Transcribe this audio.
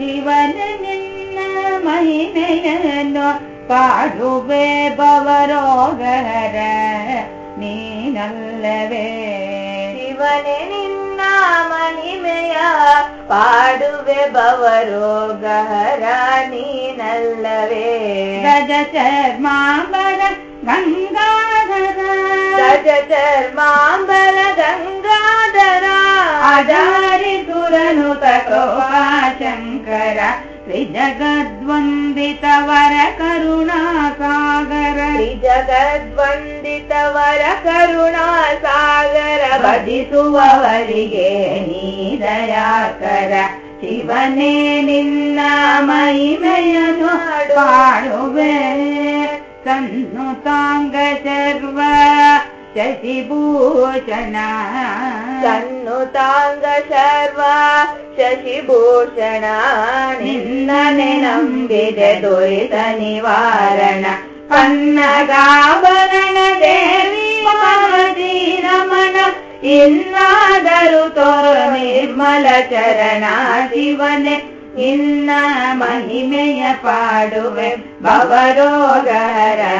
ಶಿವನ ನಿನ್ನ ಮಹಿಮೆಯನ್ನು ಪಾಡುವೆ ಬವರೋಗರ ನೀನಲ್ಲವೇ ಶಿವನೆ ನಿನ್ನ ಮಹಿಮೆಯ ಪಾಡುವೆ ಬವರೋಗರ ನೀನಲ್ಲವೇ ಗಜ ಚರ್ಮಾಂಬರ ಗಂಗಾಧರ ಗಜ ಚರ್ಮಾಂಬರ ಗಂಗಾಧರ ಆಧಾರಿ ಸುರನುತ ಶಂಕರ ತ್ರಿಜಗದ್ವಂದಿತವರ ಕರುಣಾಸಾಗರ ಜಗದ್ವಂದಿತವರ ಕರುಣಾ ಸಾಗರ ಭಜಿಸುವವರಿಗೆ ನೀದಯಾಕರ ಶಿವನೇ ನಿನ್ನ ಮಹಿಮೆಯನ್ನು ಪಾಡುವೆ ಸನ್ನುತಾಂಗ ಶರ್ವ ಶಶಿಭೂಷಣ ಸನ್ನುತಾಂಗ ಶರ್ವ ಶಶಿಭೂಷಣ ನಿನ್ನನೆ ನಂಬಿದೆ ದೊರೆತ ನಿವಾರಣ ಕನ್ನಗಾಭರಣ ದೇವಿ ಪಾರ್ವತಿ ರಮಣ ಇನ್ನಾದರೂ ತೋರ ನಿರ್ಮಲ ಚರಣ ಶಿವನೆ ಇನ್ನ ಮಹಿಮೆಯ ಪಾಡುವೆ ಭವರೋಗರ ನೀ ಅಲ್ಲವೇ